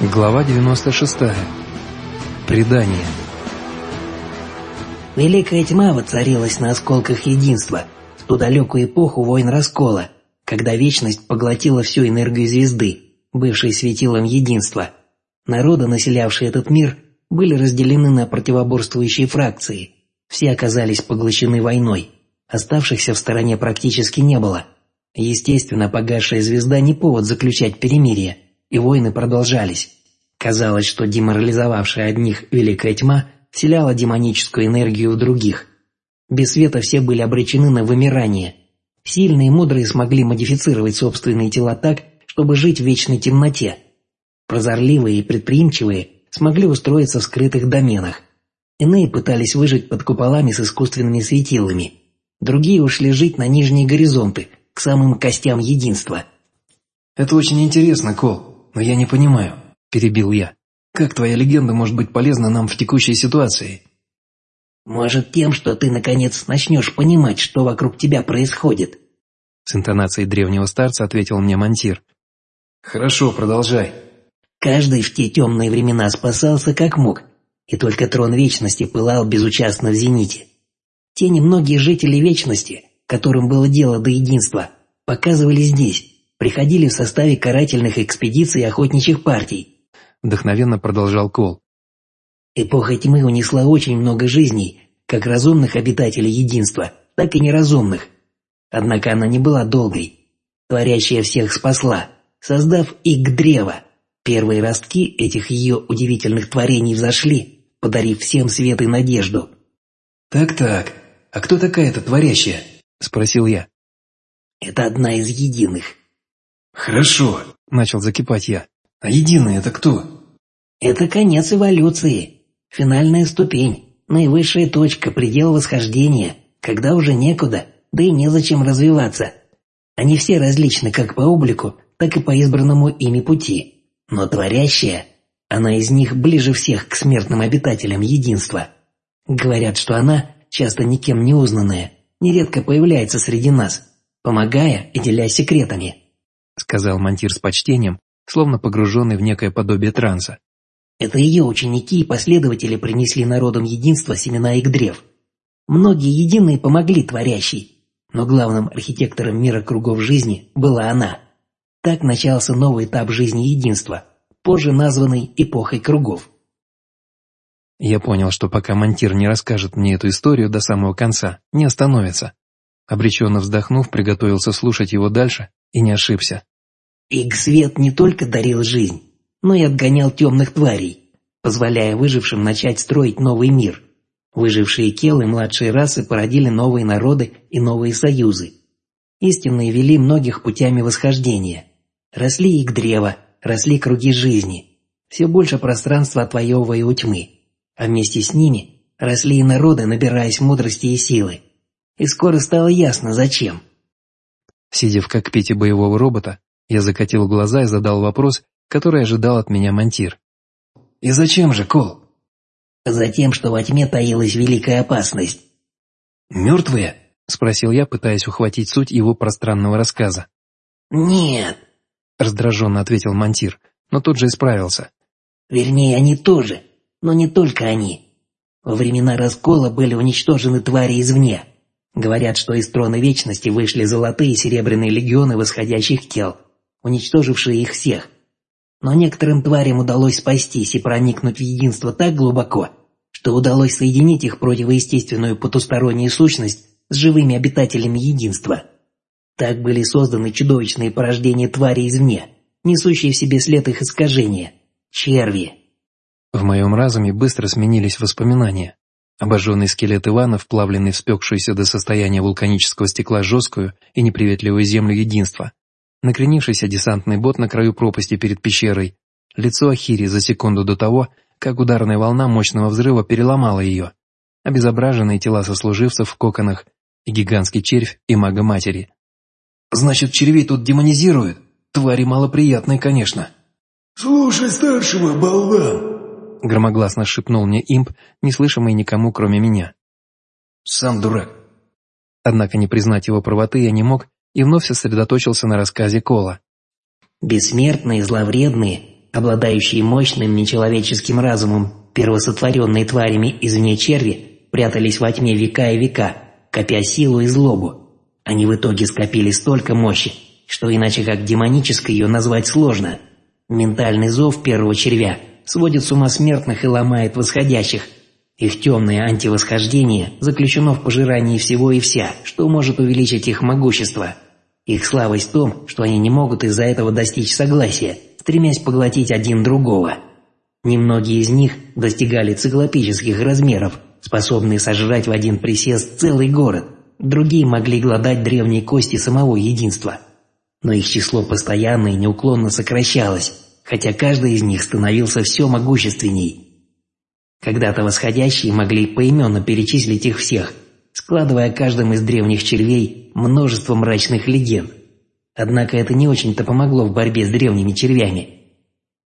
Глава 96. Предание. Великая тьма воцарилась на осколках единства в ту далекую эпоху войн раскола, когда вечность поглотила всю энергию звезды, бывшей светилом единства. Народы, населявшие этот мир, были разделены на противоборствующие фракции. Все оказались поглощены войной. Оставшихся в стороне практически не было. Естественно, погасшая звезда не повод заключать перемирие – и войны продолжались. Казалось, что деморализовавшая одних великая тьма вселяла демоническую энергию в других. Без света все были обречены на вымирание. Сильные и мудрые смогли модифицировать собственные тела так, чтобы жить в вечной темноте. Прозорливые и предприимчивые смогли устроиться в скрытых доменах. Иные пытались выжить под куполами с искусственными светилами. Другие ушли жить на нижние горизонты, к самым костям единства. «Это очень интересно, Кол», но я не понимаю», – перебил я. «Как твоя легенда может быть полезна нам в текущей ситуации?» «Может, тем, что ты, наконец, начнешь понимать, что вокруг тебя происходит?» С интонацией древнего старца ответил мне Монтир. «Хорошо, продолжай». Каждый в те темные времена спасался как мог, и только трон Вечности пылал безучастно в зените. Те немногие жители Вечности, которым было дело до единства, показывали здесь, приходили в составе карательных экспедиций и охотничьих партий. Вдохновенно продолжал Кол. Эпоха тьмы унесла очень много жизней, как разумных обитателей единства, так и неразумных. Однако она не была долгой. Творящая всех спасла, создав их древо. Первые ростки этих ее удивительных творений взошли, подарив всем свет и надежду. «Так-так, а кто такая эта творящая?» – спросил я. «Это одна из единых, «Хорошо», – начал закипать я. «А единый это кто?» «Это конец эволюции, финальная ступень, наивысшая точка, предел восхождения, когда уже некуда, да и незачем развиваться. Они все различны как по облику, так и по избранному ими пути. Но творящая, она из них ближе всех к смертным обитателям единства. Говорят, что она, часто никем не узнанная, нередко появляется среди нас, помогая и делясь секретами сказал Мантир с почтением, словно погруженный в некое подобие транса. Это ее ученики и последователи принесли народам единства семена их древ. Многие единые помогли творящей, но главным архитектором мира кругов жизни была она. Так начался новый этап жизни единства, позже названный эпохой кругов. Я понял, что пока Монтир не расскажет мне эту историю до самого конца, не остановится. Обреченно вздохнув, приготовился слушать его дальше и не ошибся. Их свет не только дарил жизнь, но и отгонял темных тварей, позволяя выжившим начать строить новый мир. Выжившие келы младшие расы породили новые народы и новые союзы. Истинные вели многих путями восхождения. Росли их древа, росли круги жизни. Все больше пространства отвоевывая у тьмы. А вместе с ними росли и народы, набираясь мудрости и силы. И скоро стало ясно, зачем. Сидя в кокпите боевого робота, я закатил глаза и задал вопрос, который ожидал от меня Монтир. «И зачем же, Кол?» «Затем, что во тьме таилась великая опасность». «Мертвые?» – спросил я, пытаясь ухватить суть его пространного рассказа. «Нет», – раздраженно ответил Монтир, но тут же исправился. «Вернее, они тоже, но не только они. Во времена раскола были уничтожены твари извне. Говорят, что из трона вечности вышли золотые и серебряные легионы восходящих тел уничтожившие их всех. Но некоторым тварям удалось спастись и проникнуть в единство так глубоко, что удалось соединить их противоестественную потустороннюю сущность с живыми обитателями единства. Так были созданы чудовищные порождения тварей извне, несущие в себе след их искажения – черви. В моем разуме быстро сменились воспоминания. Обожженный скелет Ивана, вплавленный в спекшуюся до состояния вулканического стекла жесткую и неприветливую землю единства, накренившийся десантный бот на краю пропасти перед пещерой, лицо Ахири за секунду до того, как ударная волна мощного взрыва переломала ее, обезображенные тела сослуживцев в коконах и гигантский червь и мага-матери. «Значит, червей тут демонизируют? Твари малоприятные, конечно». «Слушай старшего, болван!» Громогласно шепнул мне имп, не слышимый никому, кроме меня. «Сам дурак». Однако не признать его правоты я не мог и вновь сосредоточился на рассказе Кола. Бессмертные, зловредные, обладающие мощным нечеловеческим разумом, первосотворенные тварями извне черви, прятались во тьме века и века, копя силу и злобу. Они в итоге скопили столько мощи, что иначе как демонической ее назвать сложно. Ментальный зов первого червя сводит с ума смертных и ломает восходящих. Их темное антивосхождение заключено в пожирании всего и вся, что может увеличить их могущество. Их слабость в том, что они не могут из-за этого достичь согласия, стремясь поглотить один другого. Немногие из них достигали циклопических размеров, способные сожрать в один присест целый город. Другие могли глодать древние кости самого единства. Но их число постоянно и неуклонно сокращалось, хотя каждый из них становился все могущественней. Когда-то восходящие могли поименно перечислить их всех, складывая каждым из древних червей множество мрачных легенд. Однако это не очень-то помогло в борьбе с древними червями.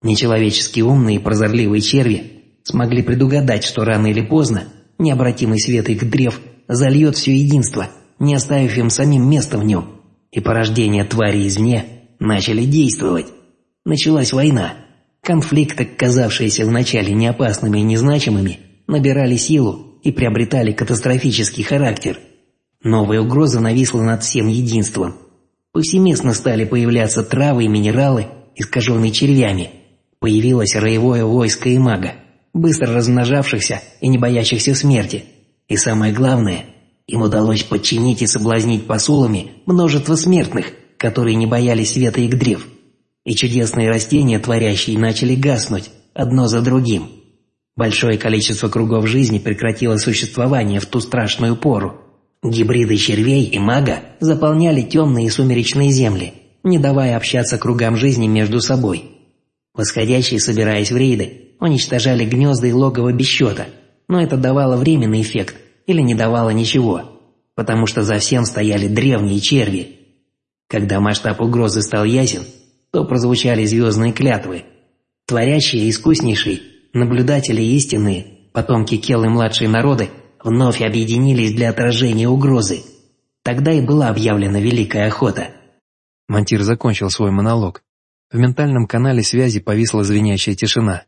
Нечеловечески умные и прозорливые черви смогли предугадать, что рано или поздно необратимый свет их древ зальет все единство, не оставив им самим места в нем, и порождения твари извне начали действовать. Началась война. Конфликты, казавшиеся вначале неопасными и незначимыми, набирали силу и приобретали катастрофический характер. Новая угроза нависла над всем единством. Повсеместно стали появляться травы и минералы, искаженные червями. Появилось роевое войско и мага быстро размножавшихся и не боящихся смерти. И самое главное, им удалось подчинить и соблазнить посулами множество смертных, которые не боялись света их древ. И чудесные растения, творящие, начали гаснуть, одно за другим. Большое количество кругов жизни прекратило существование в ту страшную пору. Гибриды червей и мага заполняли темные и сумеречные земли, не давая общаться кругам жизни между собой. Восходящие, собираясь в рейды, уничтожали гнезда и логово без но это давало временный эффект или не давало ничего, потому что за всем стояли древние черви. Когда масштаб угрозы стал ясен, то прозвучали звездные клятвы. Творящие искуснейшие, наблюдатели истинные, потомки Келы младшие народы вновь объединились для отражения угрозы. Тогда и была объявлена Великая Охота. Монтир закончил свой монолог. В ментальном канале связи повисла звенящая тишина.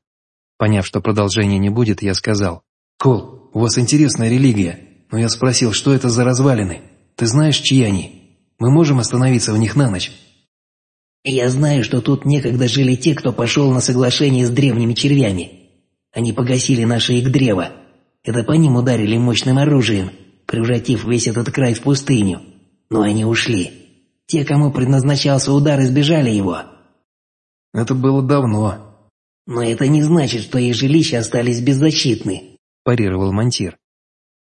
Поняв, что продолжения не будет, я сказал. «Кол, у вас интересная религия, но я спросил, что это за развалины? Ты знаешь, чьи они? Мы можем остановиться в них на ночь?» «Я знаю, что тут некогда жили те, кто пошел на соглашение с древними червями. Они погасили наше их древо. Это по ним ударили мощным оружием, превратив весь этот край в пустыню. Но они ушли. Те, кому предназначался удар, избежали его». «Это было давно», «Но это не значит, что их жилища остались беззащитны», – парировал Монтир.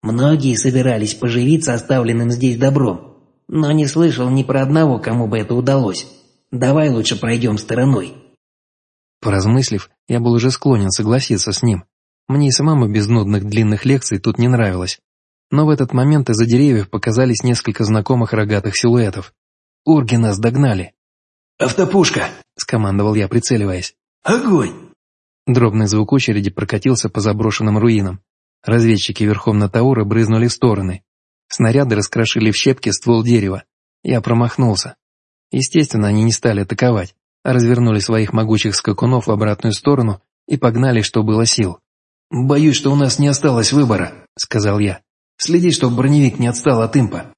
«Многие собирались поживиться оставленным здесь добром, но не слышал ни про одного, кому бы это удалось. Давай лучше пройдем стороной». Поразмыслив, я был уже склонен согласиться с ним. Мне и самому без нудных длинных лекций тут не нравилось. Но в этот момент из-за деревьев показались несколько знакомых рогатых силуэтов. Урги нас догнали. «Автопушка!» – скомандовал я, прицеливаясь. «Огонь!» Дробный звук очереди прокатился по заброшенным руинам. Разведчики верхом на Таура брызнули в стороны. Снаряды раскрошили в щепки ствол дерева. Я промахнулся. Естественно, они не стали атаковать, а развернули своих могучих скакунов в обратную сторону и погнали, что было сил. «Боюсь, что у нас не осталось выбора», — сказал я. «Следи, чтобы броневик не отстал от импа».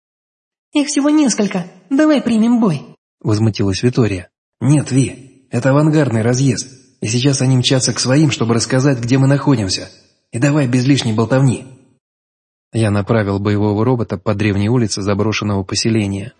«Их всего несколько. Давай примем бой», — возмутилась Витория. «Нет, Ви, это авангардный разъезд и сейчас они мчатся к своим, чтобы рассказать, где мы находимся. И давай без лишней болтовни». Я направил боевого робота по древней улице заброшенного поселения.